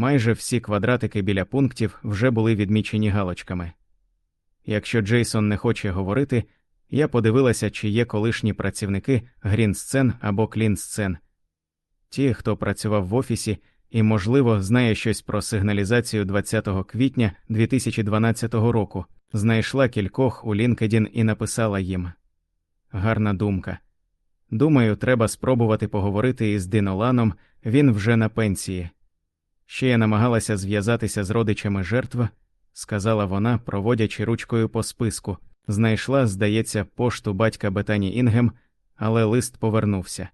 Майже всі квадратики біля пунктів вже були відмічені галочками. Якщо Джейсон не хоче говорити, я подивилася, чи є колишні працівники Грінсцен або Клінсцен. Ті, хто працював в офісі і, можливо, знає щось про сигналізацію 20 квітня 2012 року, знайшла кількох у LinkedIn і написала їм. Гарна думка. Думаю, треба спробувати поговорити із Диноланом, він вже на пенсії. Ще я намагалася зв'язатися з родичами жертв, сказала вона, проводячи ручкою по списку. Знайшла, здається, пошту батька Бетані Інгем, але лист повернувся.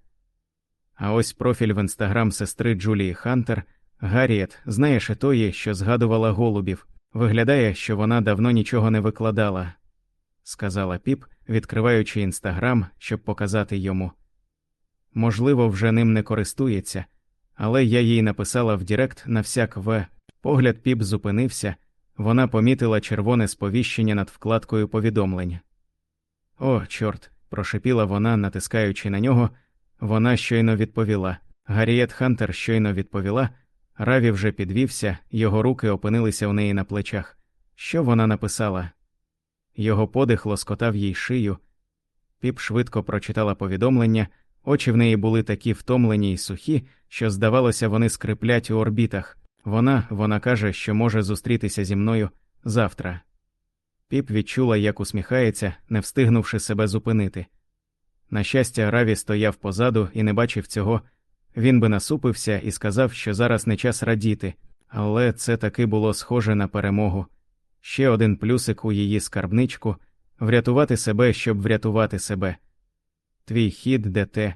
А ось профіль в інстаграм сестри Джулії Хантер, Гарріет, знаєш і тої, що згадувала голубів. Виглядає, що вона давно нічого не викладала, сказала піп, відкриваючи інстаграм, щоб показати йому. Можливо, вже ним не користується, але я їй написала в Директ на всяк В. Погляд піп зупинився, вона помітила червоне сповіщення над вкладкою повідомлень. О, чорт, прошепіла вона, натискаючи на нього. Вона щойно відповіла. Гарріет Хантер щойно відповіла. Раві вже підвівся, його руки опинилися у неї на плечах. Що вона написала? Його подих лоскотав їй шию. Піп швидко прочитала повідомлення, очі в неї були такі втомлені й сухі, що, здавалося, вони скриплять у орбітах. Вона, вона каже, що може зустрітися зі мною завтра. Піп відчула, як усміхається, не встигнувши себе зупинити. На щастя, Раві стояв позаду і не бачив цього. Він би насупився і сказав, що зараз не час радіти, але це таки було схоже на перемогу. Ще один плюсик у її скарбничку врятувати себе, щоб врятувати себе. Твій хід, де те.